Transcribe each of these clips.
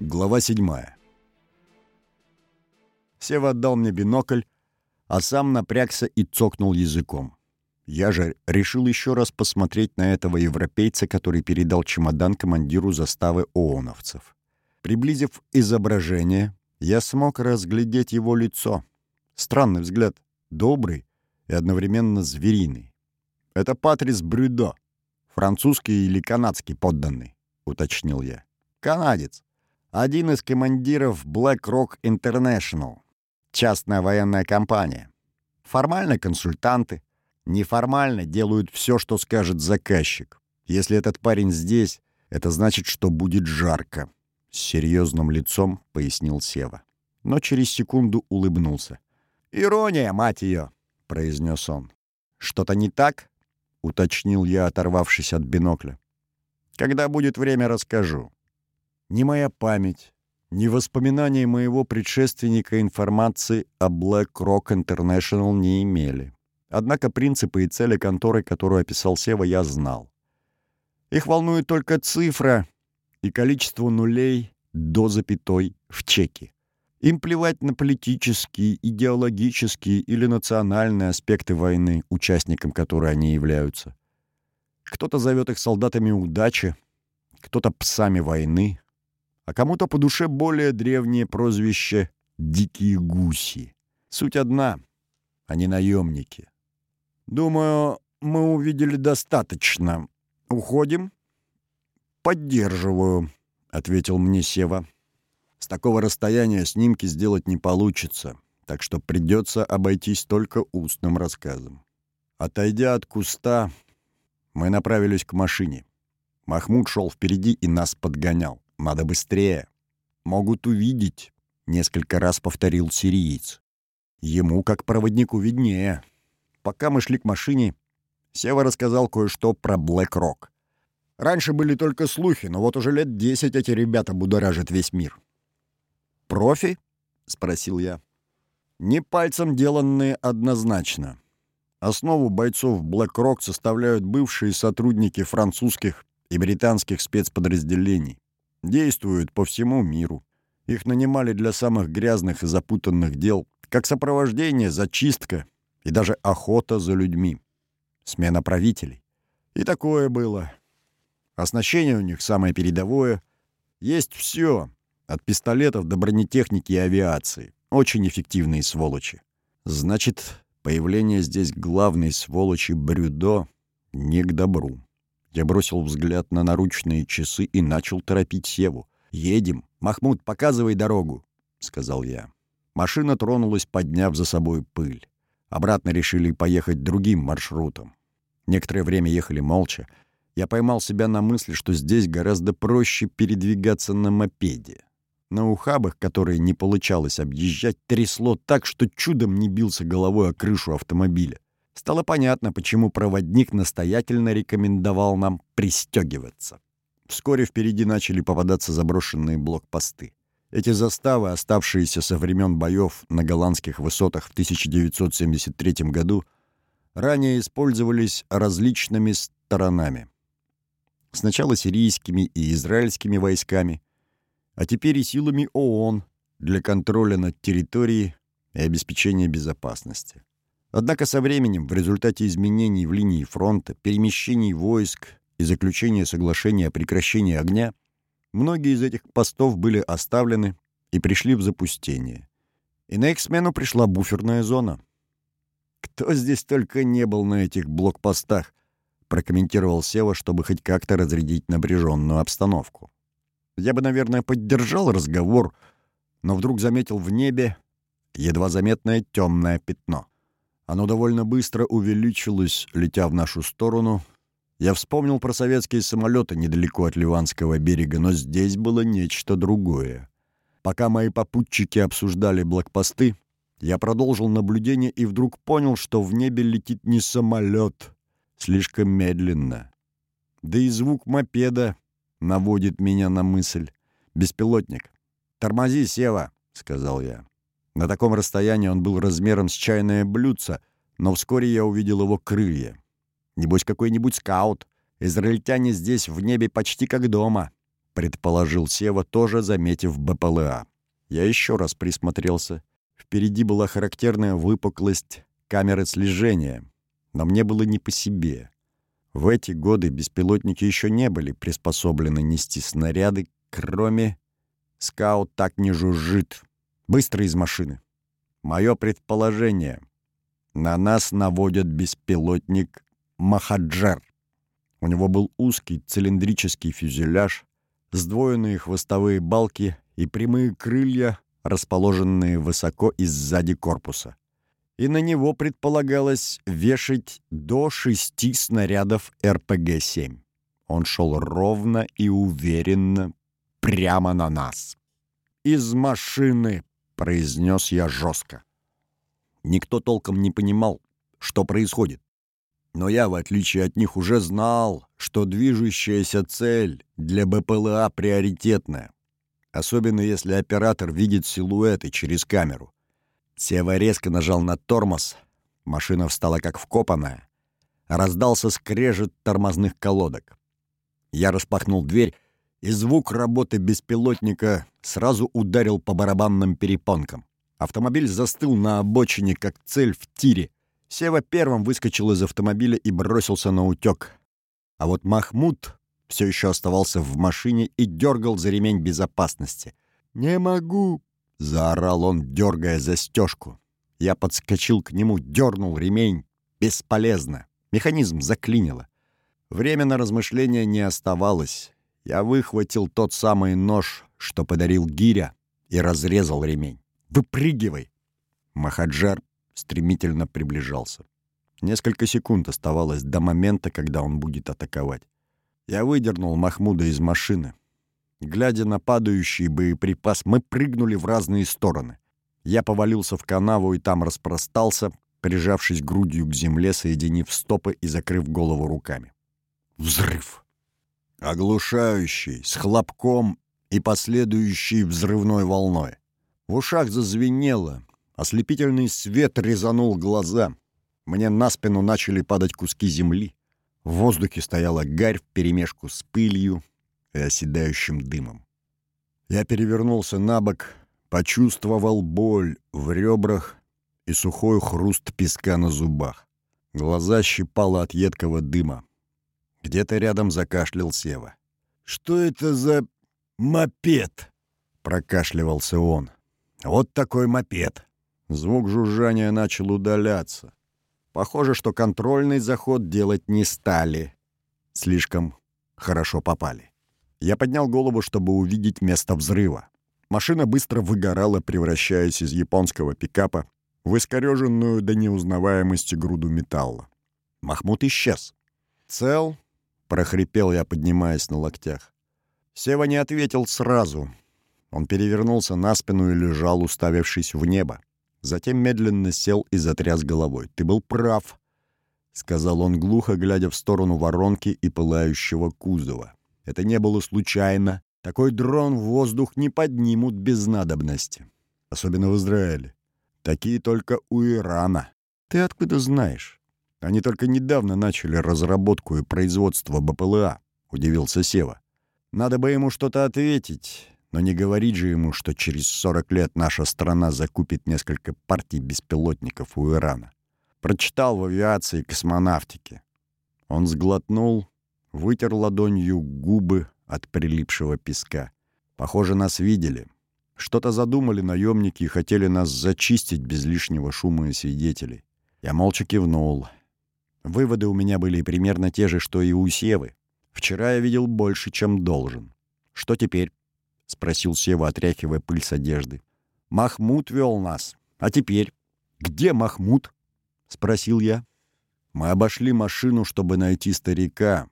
Глава 7. Сева отдал мне бинокль, а сам напрягся и цокнул языком. Я же решил еще раз посмотреть на этого европейца, который передал чемодан командиру заставы ООНовцев. Приблизив изображение, я смог разглядеть его лицо. Странный взгляд, добрый и одновременно звериный. «Это Патрис Брюдо, французский или канадский подданный», — уточнил я. «Канадец. Один из командиров Black Rock International, частная военная компания. Формально консультанты, неформально делают все, что скажет заказчик. Если этот парень здесь, это значит, что будет жарко. С серьезным лицом пояснил Сева. Но через секунду улыбнулся. «Ирония, мать ее!» — произнес он. «Что-то не так?» — уточнил я, оторвавшись от бинокля. «Когда будет время, расскажу». Ни моя память, ни воспоминания моего предшественника информации о Black Rock International не имели. Однако принципы и цели конторы, которую описал Сева, я знал. Их волнует только цифра и количество нулей до запятой в чеке. Им плевать на политические, идеологические или национальные аспекты войны, участникам которой они являются. Кто-то зовет их солдатами удачи, кто-то псами войны, а кому-то по душе более древнее прозвище «дикие гуси». Суть одна — они наемники. «Думаю, мы увидели достаточно. Уходим?» «Поддерживаю», — ответил мне Сева. «С такого расстояния снимки сделать не получится, так что придется обойтись только устным рассказом». Отойдя от куста, мы направились к машине. Махмуд шел впереди и нас подгонял. Надо быстрее. Могут увидеть, несколько раз повторил сириец. Ему, как проводнику, виднее. Пока мы шли к машине, Сева рассказал кое-что про Блэк Рок. Раньше были только слухи, но вот уже лет десять эти ребята будоражат весь мир. «Профи?» — спросил я. «Не пальцем деланные однозначно. Основу бойцов Rock составляют бывшие сотрудники французских и британских спецподразделений действуют по всему миру. Их нанимали для самых грязных и запутанных дел, как сопровождение, зачистка и даже охота за людьми. Смена правителей. И такое было. Оснащение у них самое передовое. Есть все, от пистолетов до бронетехники и авиации. Очень эффективные сволочи. Значит, появление здесь главной сволочи Брюдо не к добру. Я бросил взгляд на наручные часы и начал торопить Севу. «Едем. Махмуд, показывай дорогу», — сказал я. Машина тронулась, подняв за собой пыль. Обратно решили поехать другим маршрутом. Некоторое время ехали молча. Я поймал себя на мысли, что здесь гораздо проще передвигаться на мопеде. На ухабах, которые не получалось объезжать, трясло так, что чудом не бился головой о крышу автомобиля. Стало понятно, почему проводник настоятельно рекомендовал нам пристегиваться. Вскоре впереди начали попадаться заброшенные блокпосты. Эти заставы, оставшиеся со времен боев на голландских высотах в 1973 году, ранее использовались различными сторонами. Сначала сирийскими и израильскими войсками, а теперь и силами ООН для контроля над территорией и обеспечения безопасности. Однако со временем, в результате изменений в линии фронта, перемещений войск и заключения соглашения о прекращении огня, многие из этих постов были оставлены и пришли в запустение. И на их смену пришла буферная зона. «Кто здесь только не был на этих блокпостах», — прокомментировал Сева, чтобы хоть как-то разрядить напряженную обстановку. Я бы, наверное, поддержал разговор, но вдруг заметил в небе едва заметное темное пятно. Оно довольно быстро увеличилось, летя в нашу сторону. Я вспомнил про советские самолеты недалеко от Ливанского берега, но здесь было нечто другое. Пока мои попутчики обсуждали блокпосты, я продолжил наблюдение и вдруг понял, что в небе летит не самолет, слишком медленно. Да и звук мопеда наводит меня на мысль. «Беспилотник». «Тормози, Сева», — сказал я. На таком расстоянии он был размером с чайное блюдце, но вскоре я увидел его крылья. Небось, какой-нибудь скаут. Израильтяне здесь в небе почти как дома. предположил Сева, тоже заметив БПЛА. Я еще раз присмотрелся. Впереди была характерная выпуклость камеры слежения, но мне было не по себе. В эти годы беспилотники еще не были приспособлены нести снаряды, кроме «Скаут так не жужжит». Быстро из машины. Мое предположение. На нас наводят беспилотник «Махаджар». У него был узкий цилиндрический фюзеляж, сдвоенные хвостовые балки и прямые крылья, расположенные высоко и сзади корпуса. И на него предполагалось вешать до шести снарядов РПГ-7. Он шел ровно и уверенно прямо на нас. «Из машины!» — произнес я жестко. Никто толком не понимал, что происходит. Но я, в отличие от них, уже знал, что движущаяся цель для БПЛА приоритетная. Особенно если оператор видит силуэты через камеру. Сева резко нажал на тормоз. Машина встала как вкопанная. Раздался скрежет тормозных колодок. Я распахнул дверь, и звук работы беспилотника сразу ударил по барабанным перепонкам. Автомобиль застыл на обочине, как цель в тире. Сева первым выскочил из автомобиля и бросился на утек. А вот Махмуд все еще оставался в машине и дергал за ремень безопасности. «Не могу!» — заорал он, дергая застежку. Я подскочил к нему, дернул ремень. Бесполезно. Механизм заклинило. Время на размышления не оставалось. Я выхватил тот самый нож, что подарил Гиря, и разрезал ремень. «Выпрыгивай!» Махаджар стремительно приближался. Несколько секунд оставалось до момента, когда он будет атаковать. Я выдернул Махмуда из машины. Глядя на падающий боеприпас, мы прыгнули в разные стороны. Я повалился в канаву и там распростался, прижавшись грудью к земле, соединив стопы и закрыв голову руками. Взрыв! Оглушающий, с хлопком и последующей взрывной волной. В ушах зазвенело, Ослепительный свет резанул глаза. Мне на спину начали падать куски земли. В воздухе стояла гарь вперемешку с пылью и оседающим дымом. Я перевернулся на бок, почувствовал боль в ребрах и сухой хруст песка на зубах. Глаза щипало от едкого дыма. Где-то рядом закашлял Сева. «Что это за мопед?» — прокашливался он. «Вот такой мопед. Звук жужжания начал удаляться. Похоже, что контрольный заход делать не стали. Слишком хорошо попали. Я поднял голову, чтобы увидеть место взрыва. Машина быстро выгорала, превращаясь из японского пикапа в искореженную до неузнаваемости груду металла. Махмуд исчез. «Цел?» — прохрипел я, поднимаясь на локтях. Сева не ответил сразу. Он перевернулся на спину и лежал, уставившись в небо. Затем медленно сел и затряс головой. «Ты был прав», — сказал он глухо, глядя в сторону воронки и пылающего кузова. «Это не было случайно. Такой дрон в воздух не поднимут без надобности. Особенно в Израиле. Такие только у Ирана. Ты откуда знаешь? Они только недавно начали разработку и производство БПЛА», — удивился Сева. «Надо бы ему что-то ответить». Но не говорить же ему, что через 40 лет наша страна закупит несколько партий беспилотников у Ирана. Прочитал в авиации и космонавтике. Он сглотнул, вытер ладонью губы от прилипшего песка. Похоже, нас видели. Что-то задумали наемники и хотели нас зачистить без лишнего шума и свидетелей. Я молча кивнул. Выводы у меня были примерно те же, что и у Севы. Вчера я видел больше, чем должен. Что теперь? — спросил Сева, отряхивая пыль с одежды. «Махмуд вел нас. А теперь? Где Махмуд?» — спросил я. Мы обошли машину, чтобы найти старика.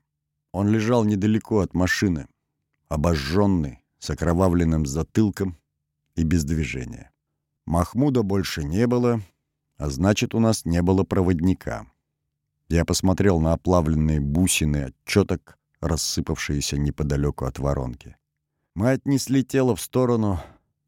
Он лежал недалеко от машины, обожженный, с окровавленным затылком и без движения. Махмуда больше не было, а значит, у нас не было проводника. Я посмотрел на оплавленные бусины отчеток, рассыпавшиеся неподалеку от воронки. Мы отнесли тело в сторону,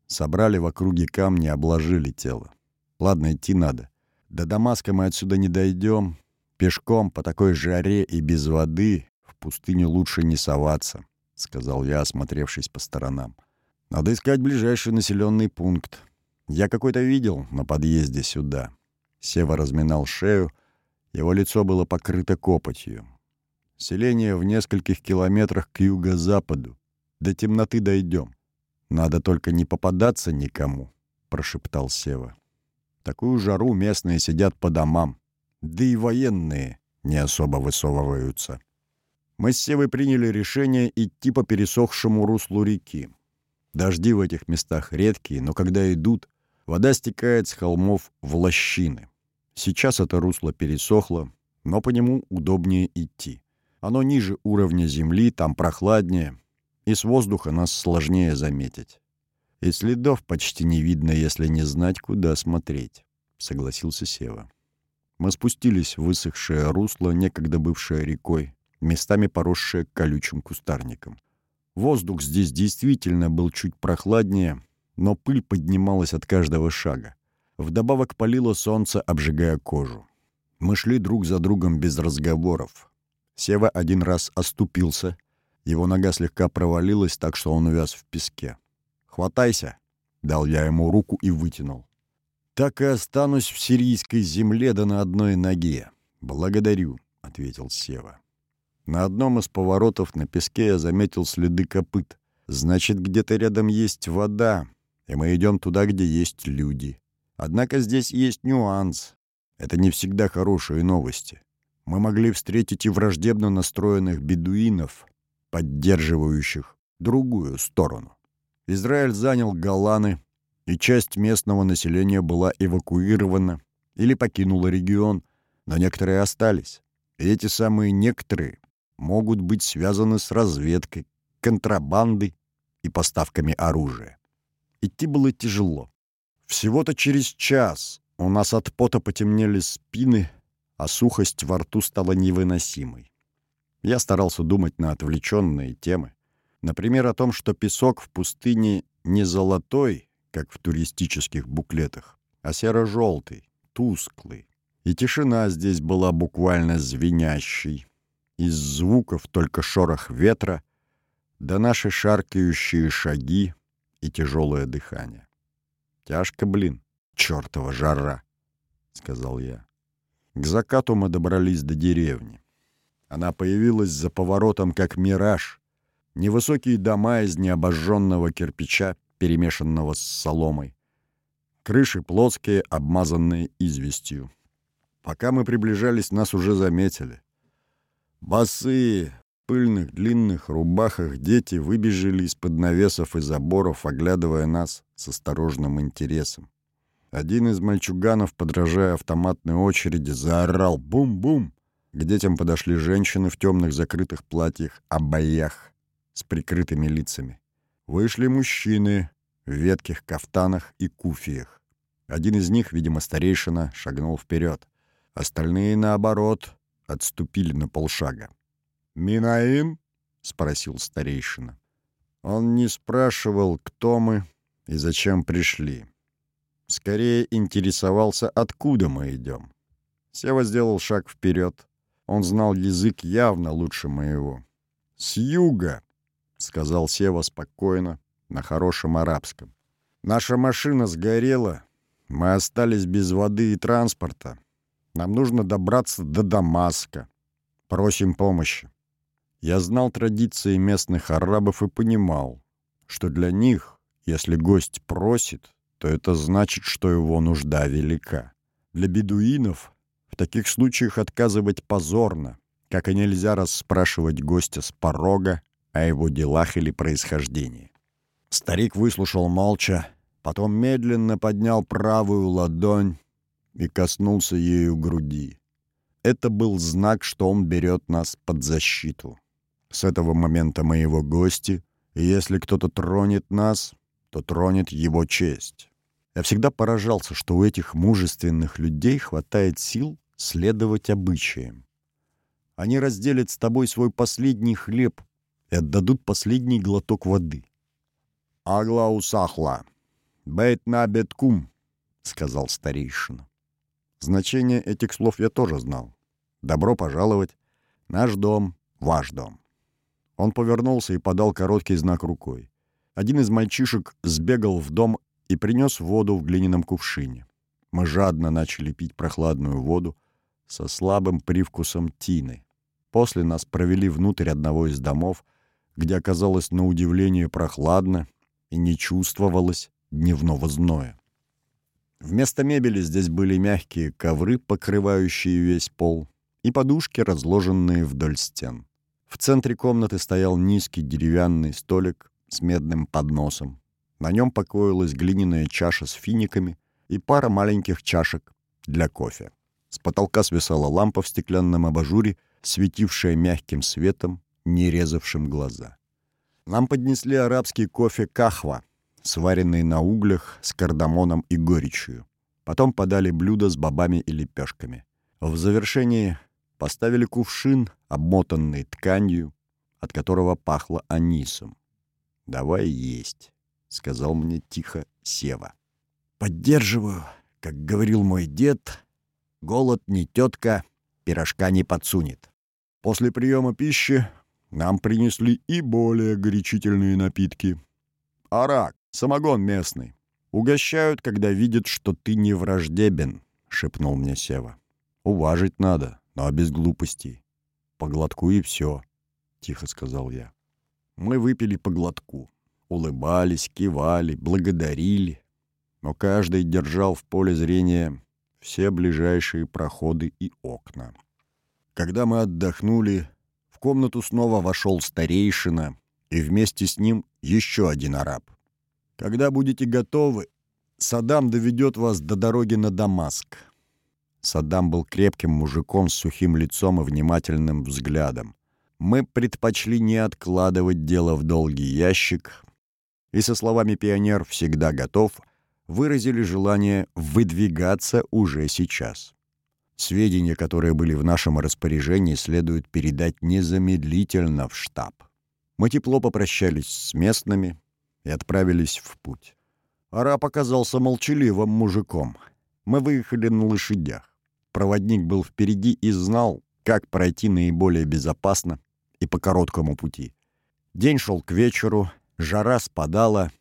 собрали в округе камни, обложили тело. Ладно, идти надо. До Дамаска мы отсюда не дойдем. Пешком по такой жаре и без воды в пустыню лучше не соваться. сказал я, осмотревшись по сторонам. «Надо искать ближайший населенный пункт. Я какой-то видел на подъезде сюда». Сева разминал шею, его лицо было покрыто копотью. Селение в нескольких километрах к юго-западу. До темноты дойдем. Надо только не попадаться никому, прошептал Сева. Такую жару местные сидят по домам. Да и военные не особо высовываются. Мы с Севой приняли решение идти по пересохшему руслу реки. Дожди в этих местах редкие, но когда идут, вода стекает с холмов в лощины. Сейчас это русло пересохло, но по нему удобнее идти. Оно ниже уровня земли, там прохладнее, и с воздуха нас сложнее заметить. И следов почти не видно, если не знать, куда смотреть, — согласился Сева. Мы спустились в высохшее русло, некогда бывшее рекой, местами поросшее колючим кустарником. Воздух здесь действительно был чуть прохладнее, но пыль поднималась от каждого шага. Вдобавок палило солнце, обжигая кожу. Мы шли друг за другом без разговоров. Сева один раз оступился. Его нога слегка провалилась так, что он увяз в песке. «Хватайся!» — дал я ему руку и вытянул. «Так и останусь в сирийской земле да на одной ноге. Благодарю», — ответил Сева. На одном из поворотов на песке я заметил следы копыт. Значит, где-то рядом есть вода, и мы идем туда, где есть люди. Однако здесь есть нюанс. Это не всегда хорошие новости. Мы могли встретить и враждебно настроенных бедуинов, поддерживающих другую сторону. Израиль занял Голаны, и часть местного населения была эвакуирована или покинула регион, но некоторые остались. И эти самые некоторые могут быть связаны с разведкой, контрабандой и поставками оружия. Идти было тяжело. Всего-то через час у нас от пота потемнели спины, а сухость во рту стала невыносимой. Я старался думать на отвлеченные темы. Например, о том, что песок в пустыне не золотой, как в туристических буклетах, а серо-желтый, тусклый. И тишина здесь была буквально звенящей. Из звуков только шорох ветра, да наши шаркающие шаги и тяжелое дыхание. Тяжко, блин, чертова жара, — сказал я. К закату мы добрались до деревни. Она появилась за поворотом, как мираж. Невысокие дома из необожженного кирпича, перемешанного с соломой. Крыши плоские, обмазанные известью. Пока мы приближались, нас уже заметили. Босые, пыльных длинных рубахах дети выбежали из-под навесов и заборов, оглядывая нас с осторожным интересом. Один из мальчуганов, подражая автоматной очереди, заорал «Бум-бум!». К детям подошли женщины в темных закрытых платьях, обоях, с прикрытыми лицами. Вышли мужчины в ветких кафтанах и куфиях. Один из них, видимо, старейшина, шагнул вперед. Остальные, наоборот, отступили на полшага. «Минаим?» — спросил старейшина. Он не спрашивал, кто мы и зачем пришли. Скорее интересовался, откуда мы идем. Сева сделал шаг вперед. Он знал язык явно лучше моего. «С юга», — сказал Сева спокойно, на хорошем арабском. «Наша машина сгорела. Мы остались без воды и транспорта. Нам нужно добраться до Дамаска. Просим помощи». Я знал традиции местных арабов и понимал, что для них, если гость просит, то это значит, что его нужда велика. Для бедуинов в таких случаях отказывать позорно, как и нельзя расспрашивать гостя с порога о его делах или происхождении. Старик выслушал молча, потом медленно поднял правую ладонь и коснулся ею груди. Это был знак, что он берет нас под защиту. С этого момента мы его гости, и если кто-то тронет нас, то тронет его честь. Я всегда поражался, что у этих мужественных людей хватает сил следовать обычаям. Они разделят с тобой свой последний хлеб и отдадут последний глоток воды. «Агла усахла, бейт на беткум», — сказал старейшина. Значение этих слов я тоже знал. «Добро пожаловать. Наш дом — ваш дом». Он повернулся и подал короткий знак рукой. Один из мальчишек сбегал в дом и принес воду в глиняном кувшине. Мы жадно начали пить прохладную воду со слабым привкусом тины. После нас провели внутрь одного из домов, где оказалось на удивление прохладно и не чувствовалось дневного зноя. Вместо мебели здесь были мягкие ковры, покрывающие весь пол, и подушки, разложенные вдоль стен. В центре комнаты стоял низкий деревянный столик с медным подносом. На нем покоилась глиняная чаша с финиками и пара маленьких чашек для кофе. С потолка свисала лампа в стеклянном абажуре светившая мягким светом, не резавшим глаза. Нам поднесли арабский кофе кахва, сваренный на углях с кардамоном и горечью. Потом подали блюдо с бобами и лепешками. В завершении поставили кувшин, обмотанный тканью, от которого пахло анисом. «Давай есть», — сказал мне тихо Сева. «Поддерживаю, как говорил мой дед, голод не тетка, пирожка не подсунет». После приема пищи нам принесли и более горячительные напитки. Арак, самогон местный. Угощают, когда видят, что ты не враждебен, шепнул мне Сева. Уважить надо, но без глупостей. По глотку и все, тихо сказал я. Мы выпили по глотку. Улыбались, кивали, благодарили. Но каждый держал в поле зрения все ближайшие проходы и окна. Когда мы отдохнули, в комнату снова вошел старейшина, и вместе с ним еще один араб. «Когда будете готовы, Саддам доведет вас до дороги на Дамаск». Саддам был крепким мужиком с сухим лицом и внимательным взглядом. Мы предпочли не откладывать дело в долгий ящик, и со словами «пионер всегда готов» выразили желание выдвигаться уже сейчас. Сведения, которые были в нашем распоряжении, следует передать незамедлительно в штаб. Мы тепло попрощались с местными и отправились в путь. Араб оказался молчаливым мужиком. Мы выехали на лошадях. Проводник был впереди и знал, как пройти наиболее безопасно и по короткому пути. День шел к вечеру, жара спадала,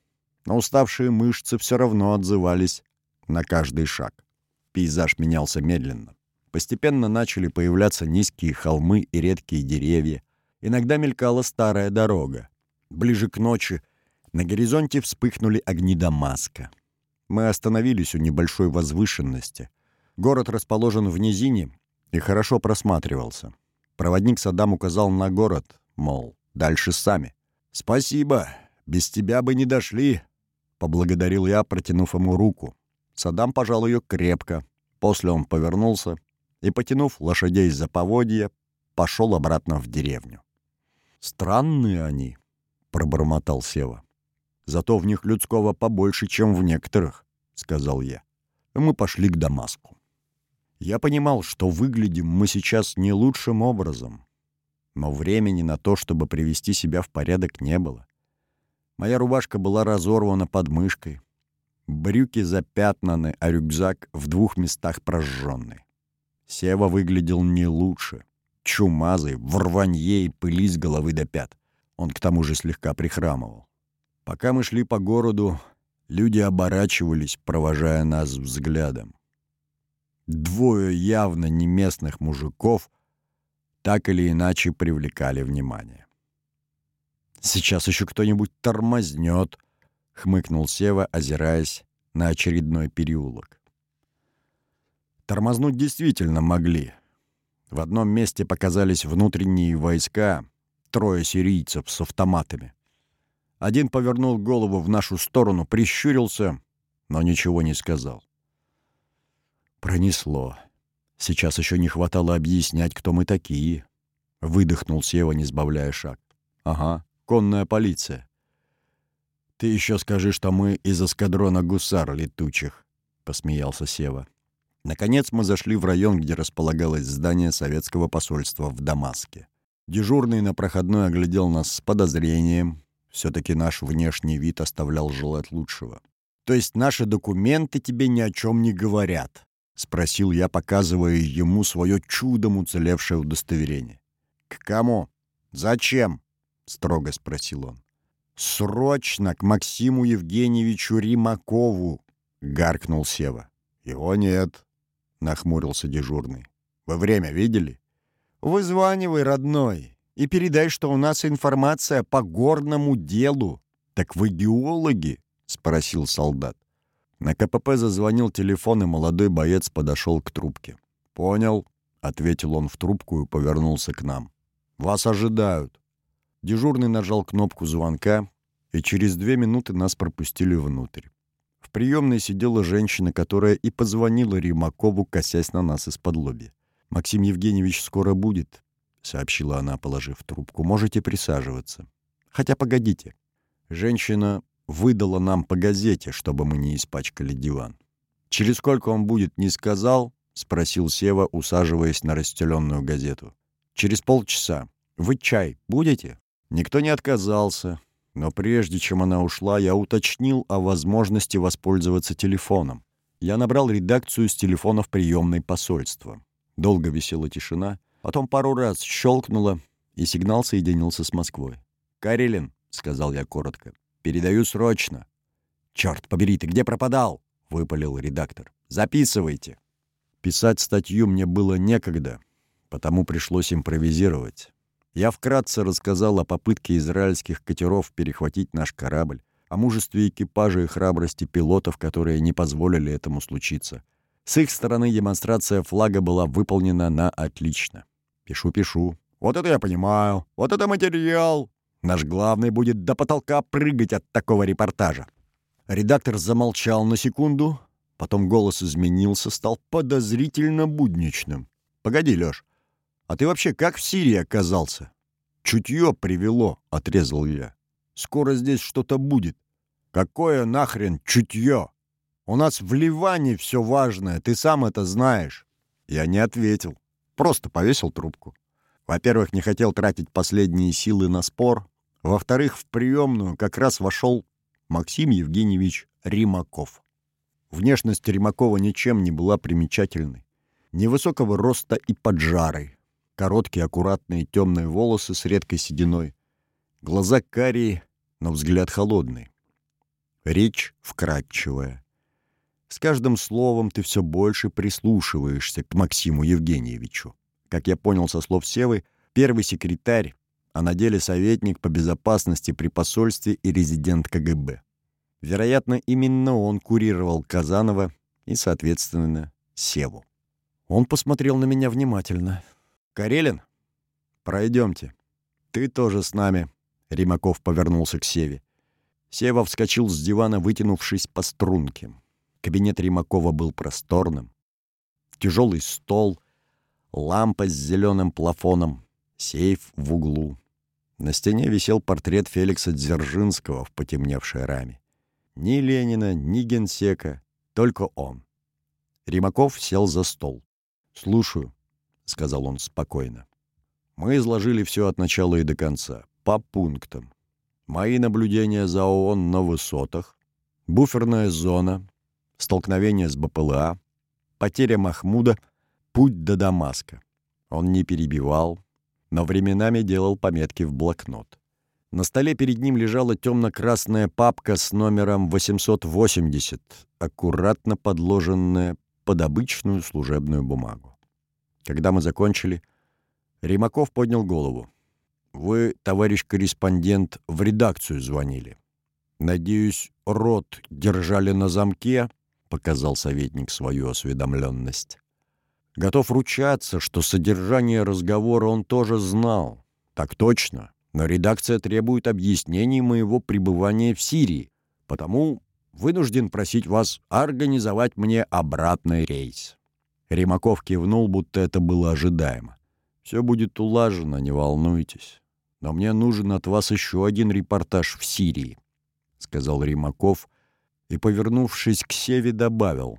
но уставшие мышцы все равно отзывались на каждый шаг. Пейзаж менялся медленно. Постепенно начали появляться низкие холмы и редкие деревья. Иногда мелькала старая дорога. Ближе к ночи на горизонте вспыхнули огни Дамаска. Мы остановились у небольшой возвышенности. Город расположен в низине и хорошо просматривался. Проводник Саддам указал на город, мол, дальше сами. «Спасибо, без тебя бы не дошли», — поблагодарил я, протянув ему руку. Саддам пожал ее крепко. После он повернулся и, потянув лошадей за поводья, пошел обратно в деревню. «Странные они», — пробормотал Сева. «Зато в них людского побольше, чем в некоторых», — сказал я. Мы пошли к Дамаску. Я понимал, что выглядим мы сейчас не лучшим образом, но времени на то, чтобы привести себя в порядок, не было. Моя рубашка была разорвана под мышкой, брюки запятнаны, а рюкзак в двух местах прожженный. Сева выглядел не лучше. Чумазый, в рванье и пыли с головы до пят. Он к тому же слегка прихрамывал. Пока мы шли по городу, люди оборачивались, провожая нас взглядом. Двое явно не местных мужиков так или иначе привлекали внимание. «Сейчас еще кто-нибудь тормознет», — хмыкнул Сева, озираясь на очередной переулок. Тормознуть действительно могли. В одном месте показались внутренние войска, трое сирийцев с автоматами. Один повернул голову в нашу сторону, прищурился, но ничего не сказал. Пронесло. Сейчас еще не хватало объяснять, кто мы такие. Выдохнул Сева, не сбавляя шаг. Ага, конная полиция. Ты еще скажи, что мы из эскадрона гусар летучих, посмеялся Сева. Наконец мы зашли в район, где располагалось здание советского посольства в Дамаске. Дежурный на проходной оглядел нас с подозрением. Все-таки наш внешний вид оставлял желать лучшего. «То есть наши документы тебе ни о чем не говорят?» — спросил я, показывая ему свое чудом уцелевшее удостоверение. «К кому? Зачем?» — строго спросил он. «Срочно к Максиму Евгеньевичу Римакову!» — гаркнул Сева. «Его нет», — нахмурился дежурный. «Вы время видели?» «Вызванивай, родной, и передай, что у нас информация по горному делу». «Так вы геологи?» — спросил солдат. На КПП зазвонил телефон, и молодой боец подошел к трубке. «Понял», — ответил он в трубку и повернулся к нам. «Вас ожидают». Дежурный нажал кнопку звонка, и через две минуты нас пропустили внутрь. В приемной сидела женщина, которая и позвонила Римакову, косясь на нас из-под лоби. «Максим Евгеньевич скоро будет», — сообщила она, положив трубку. «Можете присаживаться. Хотя погодите». Женщина выдала нам по газете, чтобы мы не испачкали диван. «Через сколько он будет, не сказал?» — спросил Сева, усаживаясь на расстеленную газету. «Через полчаса. Вы чай будете?» Никто не отказался, но прежде чем она ушла, я уточнил о возможности воспользоваться телефоном. Я набрал редакцию с телефонов приемной посольства. Долго висела тишина, потом пару раз щелкнуло, и сигнал соединился с Москвой. «Карелин», — сказал я коротко, — «передаю срочно». «Черт побери, ты где пропадал?» — выпалил редактор. «Записывайте». Писать статью мне было некогда, потому пришлось импровизировать. Я вкратце рассказал о попытке израильских катеров перехватить наш корабль, о мужестве экипажа и храбрости пилотов, которые не позволили этому случиться. С их стороны демонстрация флага была выполнена на отлично. Пишу, пишу. Вот это я понимаю. Вот это материал. Наш главный будет до потолка прыгать от такого репортажа. Редактор замолчал на секунду, потом голос изменился, стал подозрительно будничным. «Погоди, Лёш, а ты вообще как в Сирии оказался? Чутье привело, отрезал я. Скоро здесь что-то будет. Какое нахрен чутье? У нас в Ливане все важное, ты сам это знаешь. Я не ответил. Просто повесил трубку. Во-первых, не хотел тратить последние силы на спор. Во-вторых, в приемную как раз вошел Максим Евгеньевич Римаков. Внешность Римакова ничем не была примечательной. Невысокого роста и поджарой, короткие аккуратные темные волосы с редкой сединой, глаза карие, но взгляд холодный. Речь вкрадчивая. С каждым словом ты все больше прислушиваешься к Максиму Евгеньевичу. Как я понял со слов Севы, первый секретарь, а на деле советник по безопасности при посольстве и резидент КГБ. Вероятно, именно он курировал Казанова и, соответственно, Севу. Он посмотрел на меня внимательно, «Карелин, пройдемте. Ты тоже с нами». Римаков повернулся к Севе. Сева вскочил с дивана, вытянувшись по струнке. Кабинет Римакова был просторным. Тяжелый стол, лампа с зеленым плафоном, сейф в углу. На стене висел портрет Феликса Дзержинского в потемневшей раме. Ни Ленина, ни генсека, только он. Римаков сел за стол. «Слушаю», — сказал он спокойно. «Мы изложили все от начала и до конца, по пунктам. Мои наблюдения за ООН на высотах, буферная зона, столкновение с БПЛА, потеря Махмуда, путь до Дамаска. Он не перебивал, но временами делал пометки в блокнот. На столе перед ним лежала темно-красная папка с номером 880, аккуратно подложенная под обычную служебную бумагу. Когда мы закончили, Римаков поднял голову. «Вы, товарищ корреспондент, в редакцию звонили. Надеюсь, рот держали на замке?» — показал советник свою осведомленность. Готов ручаться, что содержание разговора он тоже знал. Так точно. Но редакция требует объяснений моего пребывания в Сирии. Потому вынужден просить вас организовать мне обратный рейс. Римаков кивнул, будто это было ожидаемо. «Все будет улажено, не волнуйтесь. Но мне нужен от вас еще один репортаж в Сирии», — сказал Римаков и, повернувшись к Севе, добавил.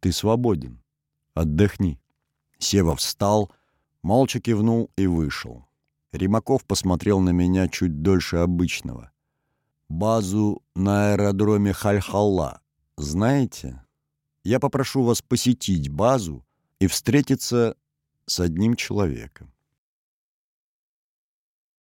«Ты свободен. Отдохни». Сева встал, молча кивнул и вышел. Римаков посмотрел на меня чуть дольше обычного. «Базу на аэродроме Хальхалла знаете?» я попрошу вас посетить базу и встретиться с одним человеком.